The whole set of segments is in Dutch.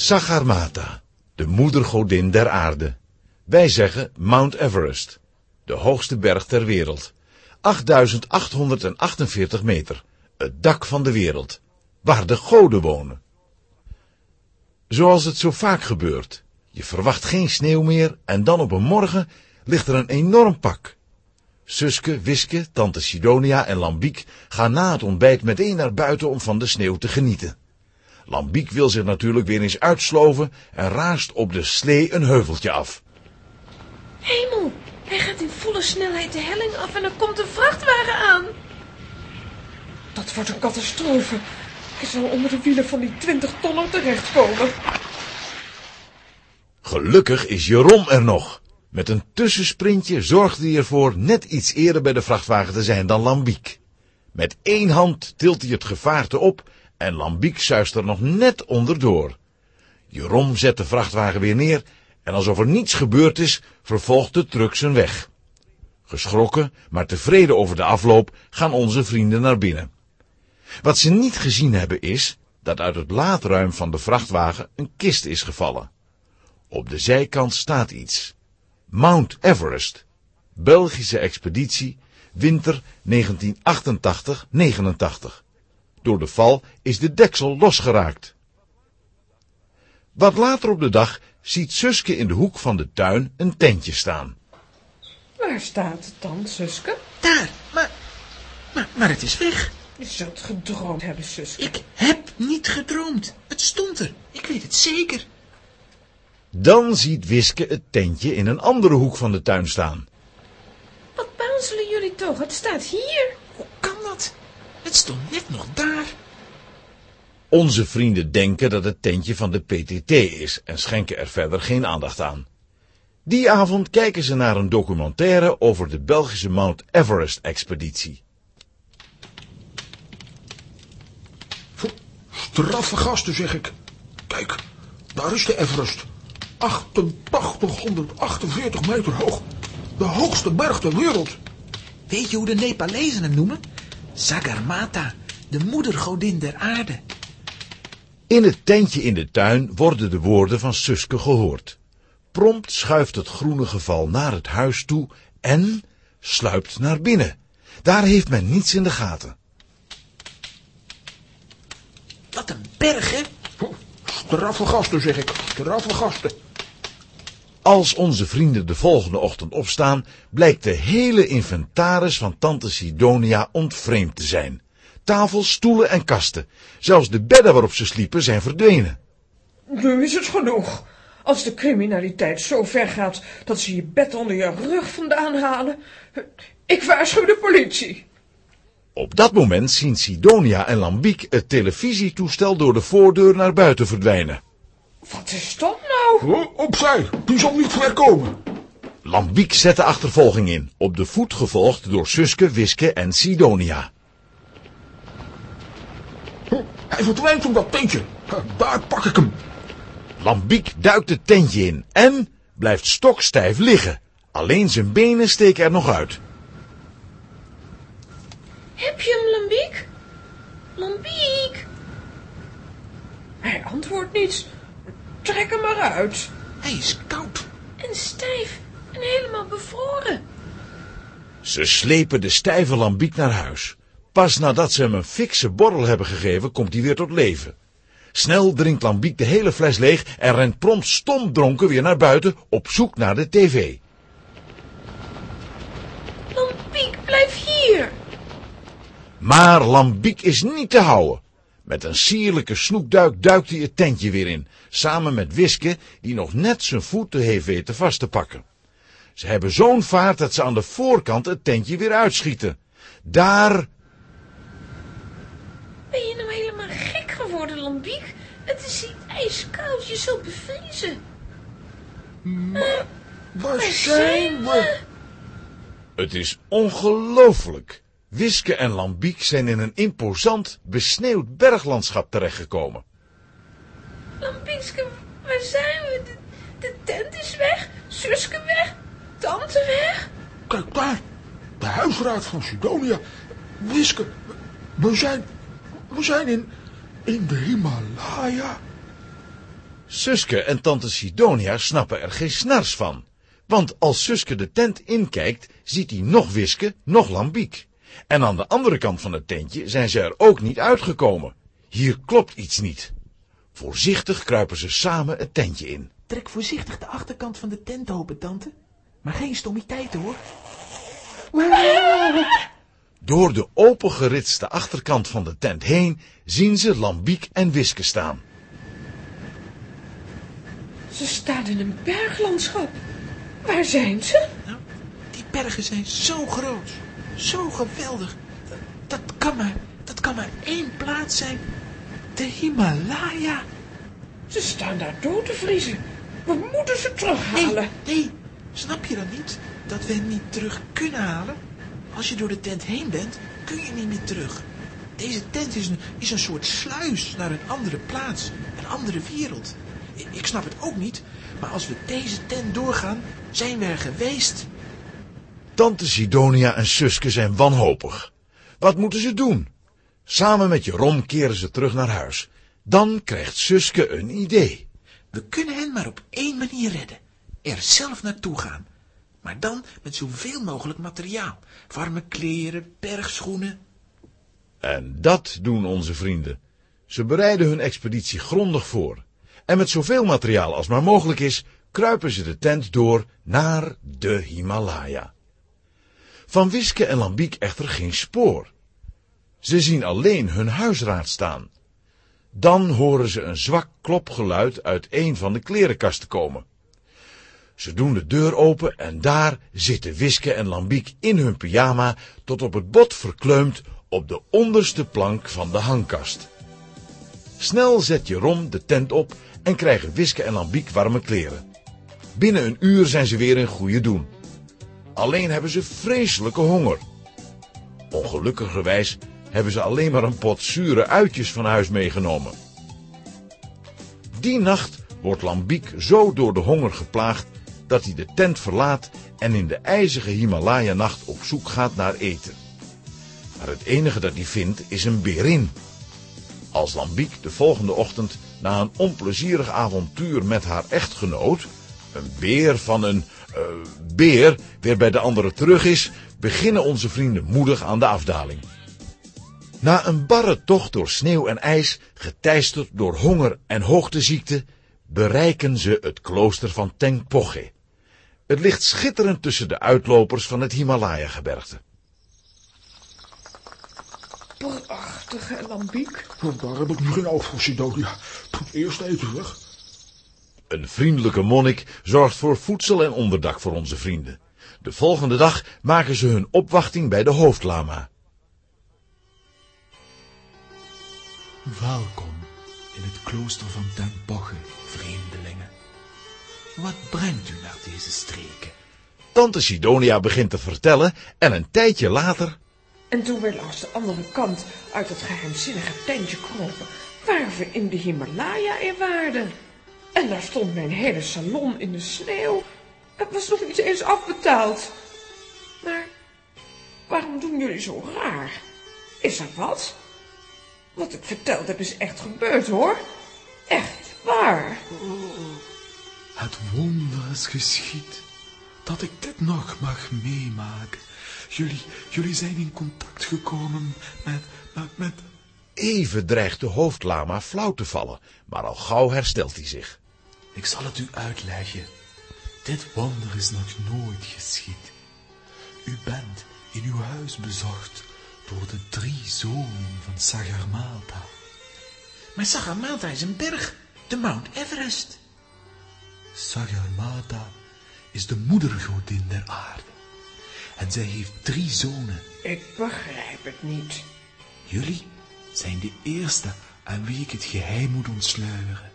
Sagarmatha, de moedergodin der aarde. Wij zeggen Mount Everest, de hoogste berg ter wereld. 8848 meter, het dak van de wereld, waar de goden wonen. Zoals het zo vaak gebeurt, je verwacht geen sneeuw meer en dan op een morgen ligt er een enorm pak. Suske, Wiske, tante Sidonia en Lambiek gaan na het ontbijt meteen naar buiten om van de sneeuw te genieten. Lambiek wil zich natuurlijk weer eens uitsloven en raast op de slee een heuveltje af. Hemel, hij gaat in volle snelheid de helling af en er komt een vrachtwagen aan. Dat wordt een catastrofe. Hij zal onder de wielen van die twintig tonner terechtkomen. Gelukkig is Jeroen er nog. Met een tussensprintje zorgde hij ervoor net iets eerder bij de vrachtwagen te zijn dan Lambiek. Met één hand tilt hij het gevaarte op en Lambiek zuist er nog net onderdoor. Jeroen zet de vrachtwagen weer neer en alsof er niets gebeurd is, vervolgt de truck zijn weg. Geschrokken, maar tevreden over de afloop, gaan onze vrienden naar binnen. Wat ze niet gezien hebben is dat uit het laadruim van de vrachtwagen een kist is gevallen. Op de zijkant staat iets. Mount Everest. Belgische expeditie, winter 1988-89. Door de val is de deksel losgeraakt. Wat later op de dag ziet Suske in de hoek van de tuin een tentje staan. Waar staat het dan, Suske? Daar, maar, maar, maar het is weg. Je zult gedroomd hebben, Suske. Ik heb niet gedroomd. Het stond er. Ik weet het zeker. Dan ziet Wiske het tentje in een andere hoek van de tuin staan. Wat bazelen jullie toch? Het staat hier. Het stond net nog daar. Onze vrienden denken dat het tentje van de PTT is en schenken er verder geen aandacht aan. Die avond kijken ze naar een documentaire over de Belgische Mount Everest-expeditie. Straffe gasten, zeg ik. Kijk, daar is de Everest. 8848 meter hoog. De hoogste berg ter wereld. Weet je hoe de Nepalezen hem noemen? Sagarmatha, de moedergodin der aarde. In het tentje in de tuin worden de woorden van Suske gehoord. Prompt schuift het groene geval naar het huis toe en sluipt naar binnen. Daar heeft men niets in de gaten. Wat een berg, hè? Straffe gasten, zeg ik. Straffe gasten. Als onze vrienden de volgende ochtend opstaan, blijkt de hele inventaris van tante Sidonia ontvreemd te zijn. Tafels, stoelen en kasten. Zelfs de bedden waarop ze sliepen zijn verdwenen. Nu is het genoeg. Als de criminaliteit zo ver gaat dat ze je bed onder je rug vandaan halen. Ik waarschuw de politie. Op dat moment zien Sidonia en Lambiek het televisietoestel door de voordeur naar buiten verdwijnen. Wat is dat opzij, die zal niet ver komen. Lambiek zet de achtervolging in, op de voet gevolgd door Suske, Wiske en Sidonia. Hij verdwijnt om dat tentje. Daar pak ik hem. Lambiek duikt het tentje in en blijft stokstijf liggen. Alleen zijn benen steken er nog uit. Heb je hem, Lambiek? Lambiek? Hij antwoordt niets. Trek hem maar uit. Hij is koud. En stijf en helemaal bevroren. Ze slepen de stijve Lambiek naar huis. Pas nadat ze hem een fikse borrel hebben gegeven, komt hij weer tot leven. Snel drinkt Lambiek de hele fles leeg en rent prompt stomdronken weer naar buiten op zoek naar de tv. Lambiek, blijf hier. Maar Lambiek is niet te houden. Met een sierlijke snoekduik duikt hij het tentje weer in, samen met Wiske, die nog net zijn voeten heeft weten vast te pakken. Ze hebben zo'n vaart dat ze aan de voorkant het tentje weer uitschieten. Daar, Ben je nou helemaal gek geworden, Lambiek? Het is hier ijskoud, je zult bevriezen. Waar zijn we? het is ongelooflijk. Wiske en Lambiek zijn in een imposant, besneeuwd berglandschap terechtgekomen. Lambiekske, waar zijn we? De, de tent is weg, Suske weg, tante weg. Kijk daar. De huisraad van Sidonia. Wiske, we zijn, we zijn in, in de Himalaya. Suske en tante Sidonia snappen er geen snars van. Want als Suske de tent inkijkt, ziet hij nog Wiske, nog Lambiek. En aan de andere kant van het tentje zijn ze er ook niet uitgekomen. Hier klopt iets niet. Voorzichtig kruipen ze samen het tentje in. Trek voorzichtig de achterkant van de tent open, tante. Maar geen stommiteiten, hoor. Door de opengeritste achterkant van de tent heen zien ze Lambiek en Wiske staan. Ze staan in een berglandschap. Waar zijn ze? Nou, die bergen zijn zo groot. Zo geweldig. Dat, kan maar, dat kan maar één plaats zijn. De Himalaya. Ze staan daar dood te vriezen. We moeten ze terughalen. Nee, nee, snap je dan niet dat we hen niet terug kunnen halen? Als je door de tent heen bent, kun je niet meer terug. Deze tent is een, is een soort sluis naar een andere plaats, een andere wereld. Ik, ik snap het ook niet, maar als we deze tent doorgaan, zijn we er geweest. Tante Sidonia en Suske zijn wanhopig. Wat moeten ze doen? Samen met Jeroen keren ze terug naar huis. Dan krijgt Suske een idee. We kunnen hen maar op één manier redden. Er zelf naartoe gaan. Maar dan met zoveel mogelijk materiaal. Warme kleren, bergschoenen. En dat doen onze vrienden. Ze bereiden hun expeditie grondig voor. En met zoveel materiaal als maar mogelijk is, kruipen ze de tent door naar de Himalaya. Van Wiske en Lambiek echter geen spoor. Ze zien alleen hun huisraad staan. Dan horen ze een zwak klopgeluid uit een van de klerenkasten komen. Ze doen de deur open en daar zitten Wiske en Lambiek in hun pyjama tot op het bot verkleumd op de onderste plank van de hangkast. Snel zet Jeroen de tent op en krijgen Wiske en Lambiek warme kleren. Binnen een uur zijn ze weer in goede doen. Alleen hebben ze vreselijke honger. Ongelukkigerwijs hebben ze alleen maar een pot zure uitjes van huis meegenomen. Die nacht wordt Lambiek zo door de honger geplaagd dat hij de tent verlaat en in de ijzige Himalaya-nacht op zoek gaat naar eten. Maar het enige dat hij vindt is een berin. Als Lambiek de volgende ochtend na een onplezierig avontuur met haar echtgenoot, een beer van een uh, beer, weer bij de andere terug is, beginnen onze vrienden moedig aan de afdaling. Na een barre tocht door sneeuw en ijs, geteisterd door honger en hoogteziekte, bereiken ze het klooster van Tengpoche. Het ligt schitterend tussen de uitlopers van het Himalaya-gebergte. Prachtige lambiek. Daar heb ik nu geen oog voor, Sidonia. Doe eerst eten weg. Een vriendelijke monnik zorgt voor voedsel en onderdak voor onze vrienden. De volgende dag maken ze hun opwachting bij de hoofdlama. Welkom in het klooster van Tengpoche, vreemdelingen. Wat brengt u naar deze streken? Tante Sidonia begint te vertellen en een tijdje later... En toen we langs de andere kant uit het geheimzinnige tentje kropen, waren we in de Himalaya in waarden. En daar stond mijn hele salon in de sneeuw. Het was nog niet eens afbetaald. Maar waarom doen jullie zo raar? Is er wat? Wat ik verteld heb is echt gebeurd, hoor. Echt waar. Het wonder is geschied dat ik dit nog mag meemaken. Jullie, jullie zijn in contact gekomen met, met, met... Even dreigt de hoofdlama flauw te vallen, maar al gauw herstelt hij zich. Ik zal het u uitleggen. Dit wonder is nog nooit geschied. U bent in uw huis bezocht door de drie zonen van Sagarmatha. Maar Sagarmatha is een berg, de Mount Everest. Sagarmatha is de moedergodin der aarde. En zij heeft drie zonen. Ik begrijp het niet. Jullie zijn de eerste aan wie ik het geheim moet ontsluieren.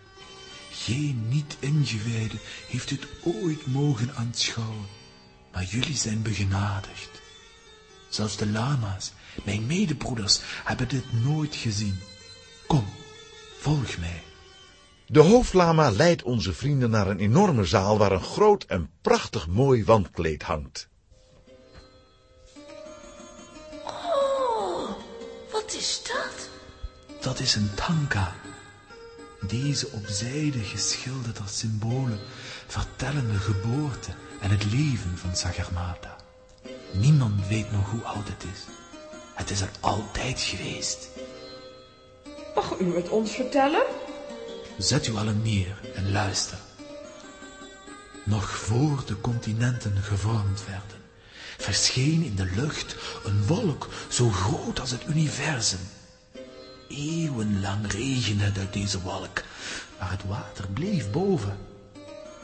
Geen niet-ingewijde heeft het ooit mogen aanschouwen, maar jullie zijn begenadigd. Zelfs de lama's, mijn medebroeders, hebben dit nooit gezien. Kom, volg mij. De hoofdlama leidt onze vrienden naar een enorme zaal waar een groot en prachtig mooi wandkleed hangt. Oh, wat is dat? Dat is een tanka. Deze op zijde geschilderd als symbolen vertellen de geboorte en het leven van Sagarmatha. Niemand weet nog hoe oud het is. Het is er altijd geweest. Mag u het ons vertellen? Zet u allen neer en luister. Nog voor de continenten gevormd werden, verscheen in de lucht een wolk zo groot als het universum. Eeuwenlang regende het uit deze wolk, maar het water bleef boven.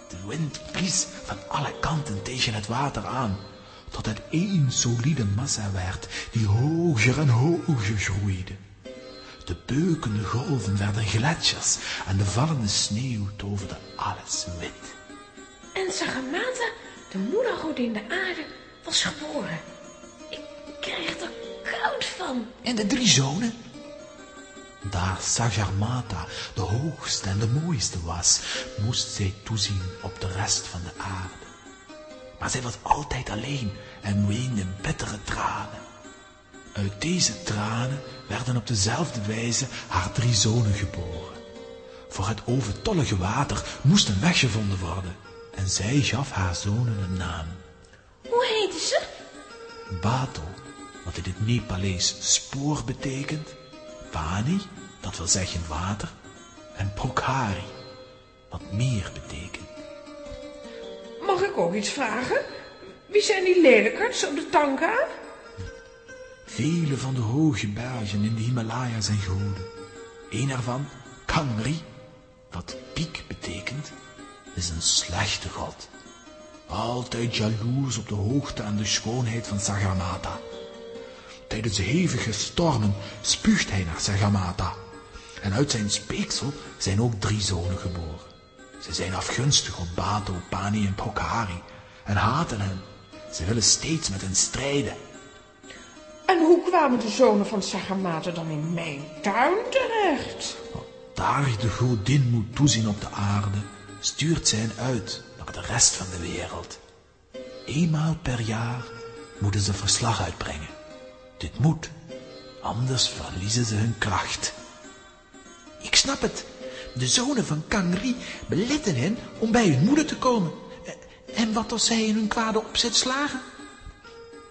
De wind blies van alle kanten tegen het water aan, tot het één solide massa werd die hoger en hoger groeide. De beukende golven werden gletsjers en de vallende sneeuw toverde alles wit. En Sagamata, de moedergodin de aarde, was geboren. Ik krijg er koud van. En de drie zonen? Daar Sagarmata de hoogste en de mooiste was, moest zij toezien op de rest van de aarde. Maar zij was altijd alleen en weende bittere tranen. Uit deze tranen werden op dezelfde wijze haar drie zonen geboren. Voor het overtollige water moest een weg gevonden worden en zij gaf haar zonen een naam. Hoe heette ze? Bato, wat in het Nepalees spoor betekent, Pani, dat wil zeggen water, en Prokhari, wat meer betekent. Mag ik ook iets vragen? Wie zijn die lelijkerts op de tanka? Vele van de hoge bergen in de Himalaya zijn goden. Een ervan, Kangri, wat piek betekent, is een slechte god. Altijd jaloers op de hoogte en de schoonheid van Sagarmatha. Tijdens hevige stormen spuugt hij naar Sagarmatha. En uit zijn speeksel zijn ook drie zonen geboren. Ze zijn afgunstig op Bato, Pani en Prokhari en haten hem. Ze willen steeds met hen strijden. En hoe kwamen de zonen van Sagamata dan in mijn tuin terecht? Daar de godin moet toezien op de aarde, stuurt zij hen uit naar de rest van de wereld. Eenmaal per jaar moeten ze verslag uitbrengen. Dit moet, anders verliezen ze hun kracht. Ik snap het. De zonen van Kangri beletten hen om bij hun moeder te komen. En wat als zij in hun kwade opzet slagen?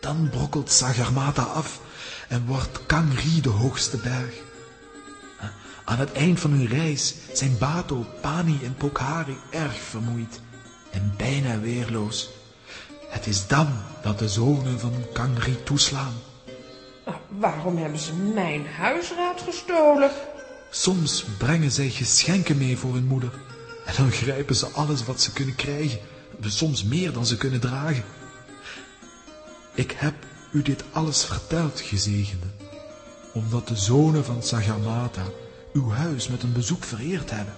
Dan brokkelt Sagarmatha af en wordt Kangri de hoogste berg. Aan het eind van hun reis zijn Bato, Pani en Pokhari erg vermoeid en bijna weerloos. Het is dan dat de zonen van Kangri toeslaan. Waarom hebben ze mijn huisraad gestolen? Soms brengen zij geschenken mee voor hun moeder. En dan grijpen ze alles wat ze kunnen krijgen. Soms meer dan ze kunnen dragen. Ik heb u dit alles verteld, gezegende, omdat de zonen van Sagamata uw huis met een bezoek vereerd hebben.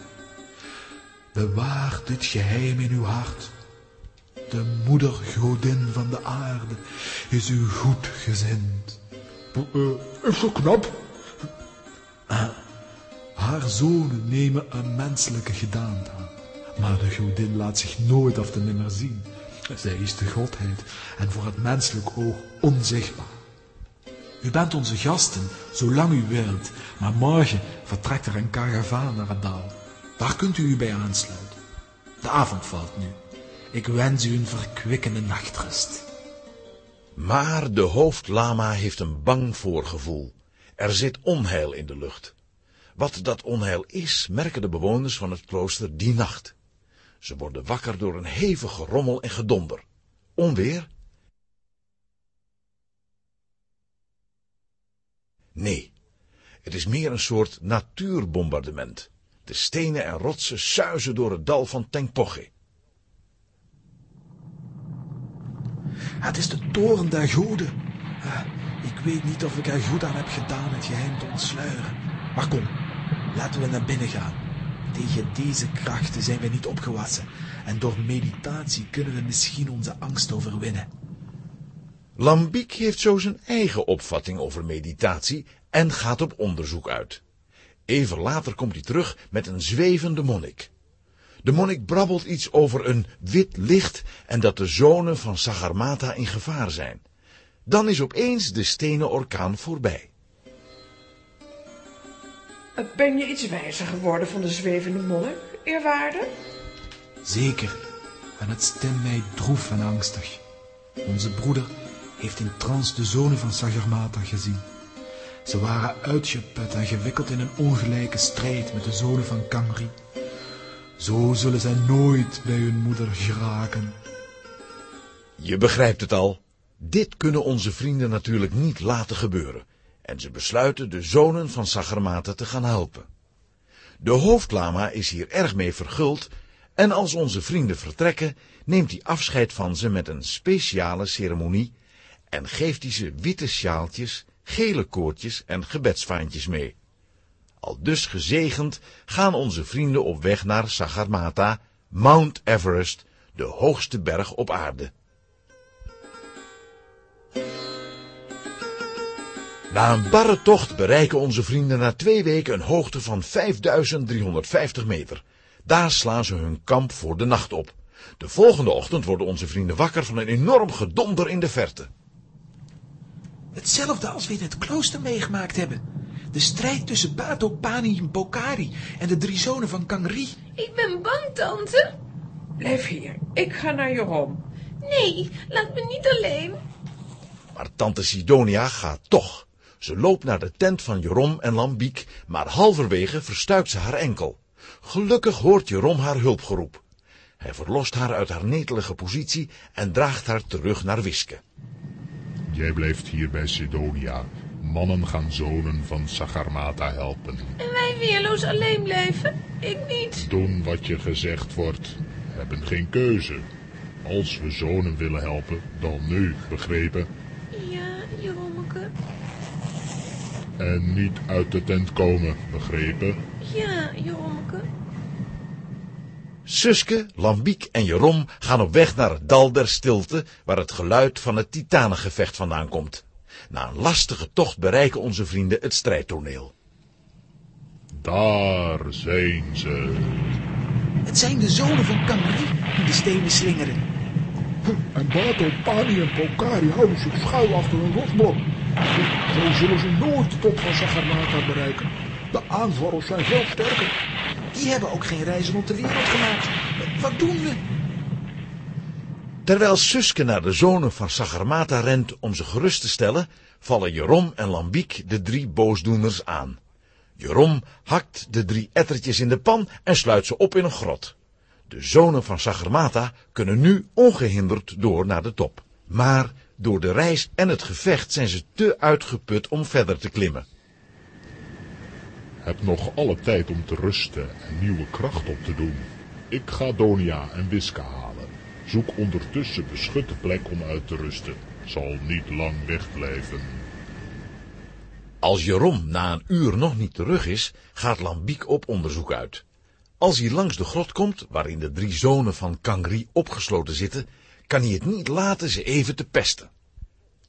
Bewaar dit geheim in uw hart. De moedergodin van de aarde is u goed gezind. Uh, is zo knap? Uh, haar zonen nemen een menselijke gedaante aan. Maar de godin laat zich nooit of te nimmer zien. Zij is de godheid en voor het menselijk oog onzichtbaar. U bent onze gasten, zolang u wilt, maar morgen vertrekt er een karavaan naar het dal. Daar kunt u u bij aansluiten. De avond valt nu. Ik wens u een verkwikkende nachtrust. Maar de hoofdlama heeft een bang voorgevoel. Er zit onheil in de lucht. Wat dat onheil is, merken de bewoners van het klooster die nacht. Ze worden wakker door een hevig gerommel en gedonder. Onweer? Nee, het is meer een soort natuurbombardement. De stenen en rotsen suizen door het dal van Tengpoche. Het is de toren der goden. Ah, ik weet niet of ik er goed aan heb gedaan het geheim te ontsluieren. Maar kom, laten we naar binnen gaan. Tegen deze krachten zijn we niet opgewassen. En door meditatie kunnen we misschien onze angst overwinnen. Lambiek heeft zo zijn eigen opvatting over meditatie en gaat op onderzoek uit. Even later komt hij terug met een zwevende monnik. De monnik brabbelt iets over een wit licht en dat de zonen van Sagarmata in gevaar zijn. Dan is opeens de stenen orkaan voorbij. Ben je iets wijzer geworden van de zwevende monnik, eerwaarde? Zeker, en het stemt mij droef en angstig. Onze broeder heeft in trance de zonen van Sagarmata gezien. Ze waren uitgeput en gewikkeld in een ongelijke strijd met de zonen van Kamri. Zo zullen zij nooit bij hun moeder geraken. Je begrijpt het al. Dit kunnen onze vrienden natuurlijk niet laten gebeuren. En ze besluiten de zonen van Sagarmata te gaan helpen. De hoofdlama is hier erg mee verguld en als onze vrienden vertrekken, neemt hij afscheid van ze met een speciale ceremonie en geeft hij ze witte sjaaltjes, gele koordjes en gebedsvaantjes mee. Al dus gezegend gaan onze vrienden op weg naar Sagarmata, Mount Everest, de hoogste berg op aarde. Na een barre tocht bereiken onze vrienden na twee weken een hoogte van 5350 meter. Daar slaan ze hun kamp voor de nacht op. De volgende ochtend worden onze vrienden wakker van een enorm gedonder in de verte. Hetzelfde als we in het klooster meegemaakt hebben. De strijd tussen Bato, Pani en Bokari en de drie zonen van Kangri. Ik ben bang, tante. Blijf hier. Ik ga naar Jeroen. Nee, laat me niet alleen. Maar tante Sidonia gaat toch. Ze loopt naar de tent van Jerom en Lambiek, maar halverwege verstuikt ze haar enkel. Gelukkig hoort Jerom haar hulpgeroep. Hij verlost haar uit haar netelige positie en draagt haar terug naar Wiske. Jij blijft hier bij Sidonia. Mannen gaan zonen van Sagarmata helpen. En wij weerloos alleen blijven? Ik niet. Doen wat je gezegd wordt. Hebben geen keuze. Als we zonen willen helpen, dan nu, begrepen? Ja, Jeromeke. En niet uit de tent komen, begrepen? Ja, Jeromeke. Suske, Lambiek en Jerom gaan op weg naar het dal der stilte, waar het geluid van het titanengevecht vandaan komt. Na een lastige tocht bereiken onze vrienden het strijdtoneel. Daar zijn ze. Het zijn de zonen van Kangri die de stenen slingeren. En Bato, Pani en Pokari houden zich schuil achter een rotsblok. Zo zullen ze nooit de top van Sagarmata bereiken. De aanvallers zijn veel sterker. Die hebben ook geen reizen op de wereld gemaakt. Wat doen we? Terwijl Suske naar de zonen van Sagarmata rent om ze gerust te stellen, vallen Jerom en Lambiek de drie boosdoeners aan. Jerom hakt de drie ettertjes in de pan en sluit ze op in een grot. De zonen van Sagarmata kunnen nu ongehinderd door naar de top. Maar door de reis en het gevecht zijn ze te uitgeput om verder te klimmen. Heb nog alle tijd om te rusten en nieuwe kracht op te doen. Ik ga Donia en Wiska halen. Zoek ondertussen beschutte plek om uit te rusten. Zal niet lang wegblijven. Als Jerom na een uur nog niet terug is, gaat Lambiek op onderzoek uit. Als hij langs de grot komt, waarin de drie zonen van Kangri opgesloten zitten, kan hij het niet laten ze even te pesten.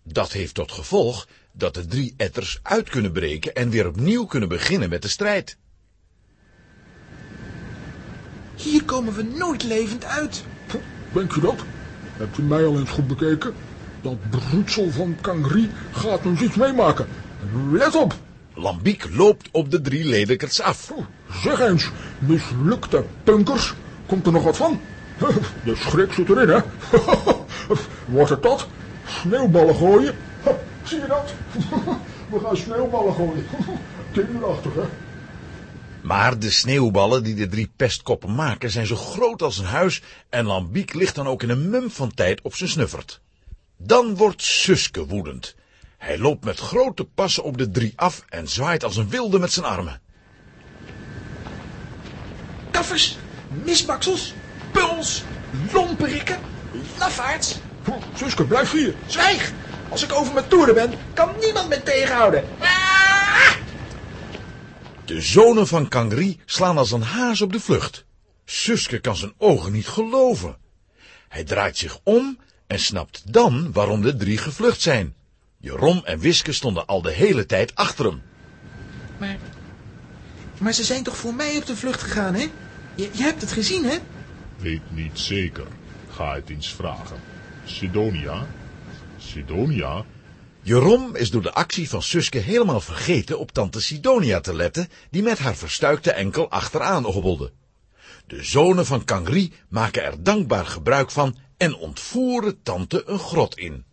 Dat heeft tot gevolg dat de drie etters uit kunnen breken en weer opnieuw kunnen beginnen met de strijd. Hier komen we nooit levend uit. Denk je dat? Hebt u mij al eens goed bekeken? Dat broedsel van Kangri gaat ons iets meemaken. Let op! Lambiek loopt op de drie ledekers af. Zeg eens, mislukte punkers. Komt er nog wat van? De schrik zit erin, hè? Wordt het dat? Sneeuwballen gooien? Zie je dat? We gaan sneeuwballen gooien. Kinderachtig, hè? Maar de sneeuwballen die de drie pestkoppen maken zijn zo groot als een huis en Lambiek ligt dan ook in een mum van tijd op zijn snuffert. Dan wordt Suske woedend. Hij loopt met grote passen op de drie af en zwaait als een wilde met zijn armen. Kaffers, misbaksels, puls, lomperikken, lafaards. Suske, blijf hier. Zwijg! Als ik over mijn toeren ben, kan niemand me tegenhouden. Ah! De zonen van Kangri slaan als een haas op de vlucht. Suske kan zijn ogen niet geloven. Hij draait zich om en snapt dan waarom de drie gevlucht zijn. Jerom en Wiske stonden al de hele tijd achter hem. Maar, maar ze zijn toch voor mij op de vlucht gegaan, hè? Je, je hebt het gezien, hè? Weet niet zeker. Ga het eens vragen. Sidonia? Sidonia? Jeroen is door de actie van Suske helemaal vergeten op tante Sidonia te letten, die met haar verstuikte enkel achteraan hobbelde. De zonen van Kangri maken er dankbaar gebruik van en ontvoeren tante een grot in.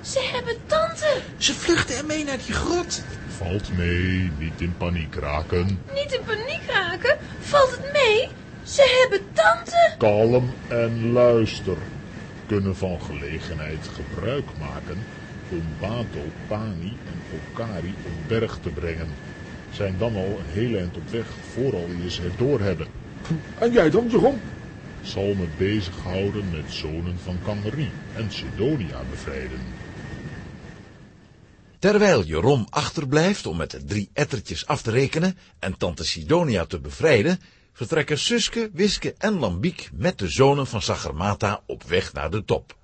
Ze hebben tante. Ze vluchten ermee naar die grot. Valt mee, niet in paniek raken. Niet in paniek raken. Valt het mee? Ze hebben tante. Kalm en luister. Kunnen van gelegenheid gebruik maken om Bato, Pani en Okari op berg te brengen. Zijn dan al een hele eind op weg, vooral je ze het doorhebben. En jij dan, Jeroen? Zal me bezighouden met zonen van Kangerie en Sidonia bevrijden. Terwijl Jeroen achterblijft om met de drie ettertjes af te rekenen en tante Sidonia te bevrijden, vertrekken Suske, Wiske en Lambiek met de zonen van Sagarmata op weg naar de top.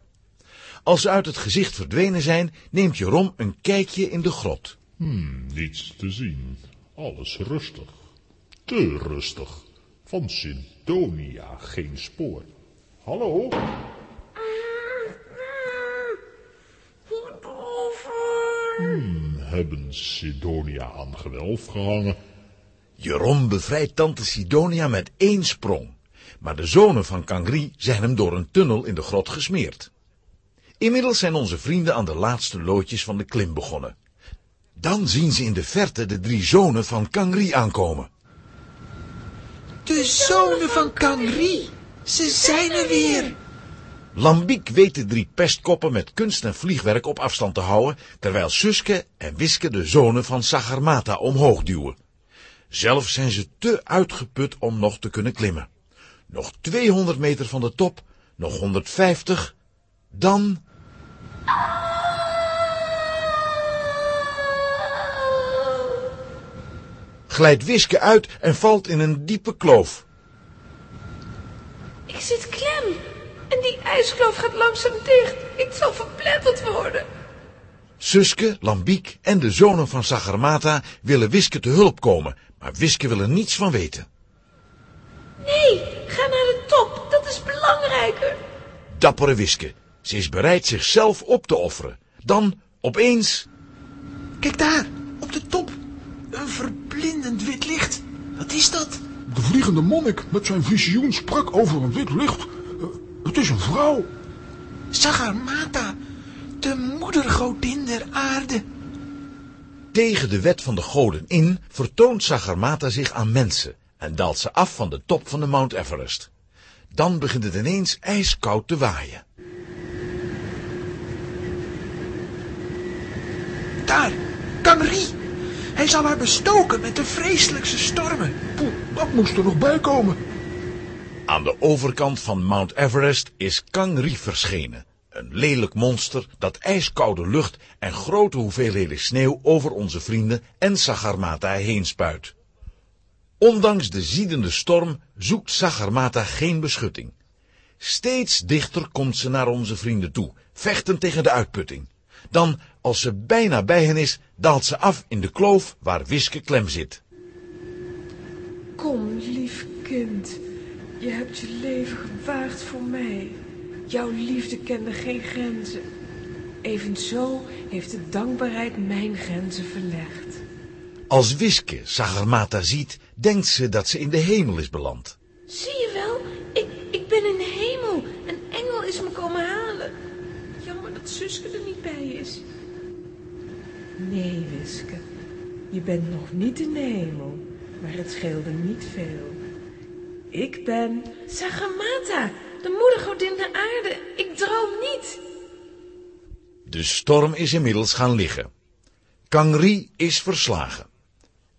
Als ze uit het gezicht verdwenen zijn, neemt Jeroen een kijkje in de grot. Hmm, niets te zien. Alles rustig. Te rustig. Van Sidonia geen spoor. Hallo? Hmm, hebben Sidonia aan gewelf gehangen? Jeroen bevrijdt tante Sidonia met één sprong, maar de zonen van Kangri zijn hem door een tunnel in de grot gesmeerd. Inmiddels zijn onze vrienden aan de laatste loodjes van de klim begonnen. Dan zien ze in de verte de drie zonen van Kangri aankomen. De zonen van Kangri. Ze zijn er weer. Lambiek weet de drie pestkoppen met kunst en vliegwerk op afstand te houden, terwijl Suske en Wiske de zonen van Sagarmata omhoog duwen. Zelf zijn ze te uitgeput om nog te kunnen klimmen. Nog 200 meter van de top, nog 150, dan... Glijdt Wiske uit en valt in een diepe kloof. Ik zit klem. En die ijskloof gaat langzaam dicht. Ik zal verpletterd worden. Suske, Lambiek en de zonen van Sagarmata willen Wiske te hulp komen, maar Wiske wil er niets van weten. Nee, ga naar de top. Dat is belangrijker. Dappere Wiske, ze is bereid zichzelf op te offeren. Dan, opeens, Kijk daar, op de top. Een verblindend wit licht. Wat is dat? De vliegende monnik met zijn visioen sprak over een wit licht. Eh, het is een vrouw. Sagarmata, de moedergodin der aarde. Tegen de wet van de goden in, vertoont Sagarmata zich aan mensen en daalt ze af van de top van de Mount Everest. Dan begint het ineens ijskoud te waaien. Daar, Kangri. Hij zal haar bestoken met de vreselijkste stormen. Poeh, dat moest er nog bij komen. Aan de overkant van Mount Everest is Kangri verschenen. Een lelijk monster dat ijskoude lucht en grote hoeveelheden sneeuw over onze vrienden en Sagarmata heen spuit. Ondanks de ziedende storm zoekt Sagarmata geen beschutting. Steeds dichter komt ze naar onze vrienden toe, vechtend tegen de uitputting. Dan, als ze bijna bij hen is, daalt ze af in de kloof waar Wiske klem zit. Kom, lief kind. Je hebt je leven gewaagd voor mij. Jouw liefde kende geen grenzen. Evenzo heeft de dankbaarheid mijn grenzen verlegd. Als Wiske Sagarmata ziet, denkt ze dat ze in de hemel is beland. Zie je wel, ik, ik ben in de hemel. Een engel is me komen halen. Jammer dat Suske er niet bij is. Nee, Wiske. Je bent nog niet in de hemel. Maar het scheelde niet veel. Ik ben... Sagamata, de moedergodin der aarde. Ik droom niet. De storm is inmiddels gaan liggen. Kangri is verslagen.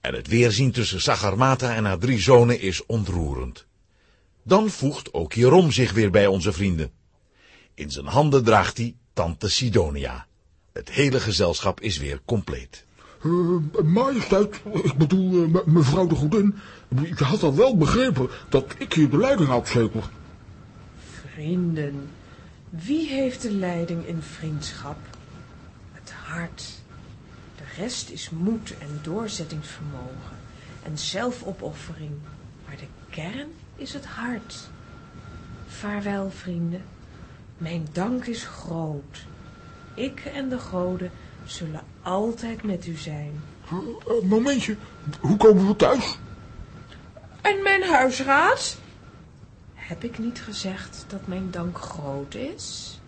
En het weerzien tussen Sagarmata en haar drie zonen is ontroerend. Dan voegt ook Jeroen zich weer bij onze vrienden. In zijn handen draagt hij tante Sidonia. Het hele gezelschap is weer compleet. Eh, majesteit, ik bedoel, eh, me- mevrouw de godin. Je had al wel begrepen dat ik hier de leiding had, zeker? Vrienden, wie heeft de leiding in vriendschap? Het hart. De rest is moed en doorzettingsvermogen en zelfopoffering. Maar de kern is het hart. Vaarwel, vrienden. Mijn dank is groot. ik en de goden zullen altijd met u zijn. Uh, uh, momentje, hoe komen we thuis? En mijn huisraad? Heb ik niet gezegd dat mijn dank groot is?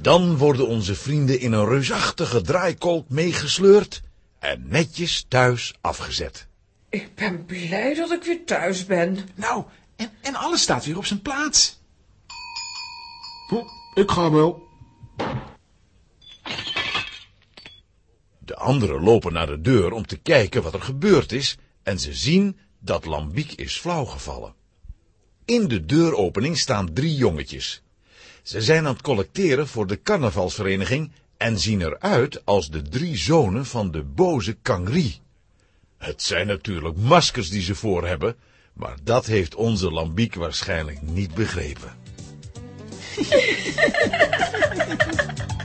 Dan worden onze vrienden in een reusachtige draaikolk meegesleurd en netjes thuis afgezet. Ik ben blij dat ik weer thuis ben. Nou, en, en alles staat weer op zijn plaats. Oh, ik ga wel. De anderen lopen naar de deur om te kijken wat er gebeurd is en ze zien dat Lambiek is flauwgevallen. In de deuropening staan drie jongetjes. Ze zijn aan het collecteren voor de carnavalsvereniging en zien eruit als de drie zonen van de boze Kangri. Het zijn natuurlijk maskers die ze voor hebben, maar dat heeft onze Lambiek waarschijnlijk niet begrepen.